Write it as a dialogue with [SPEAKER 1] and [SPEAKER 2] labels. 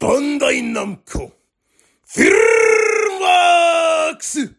[SPEAKER 1] バンダイナムコ、フィルマークス。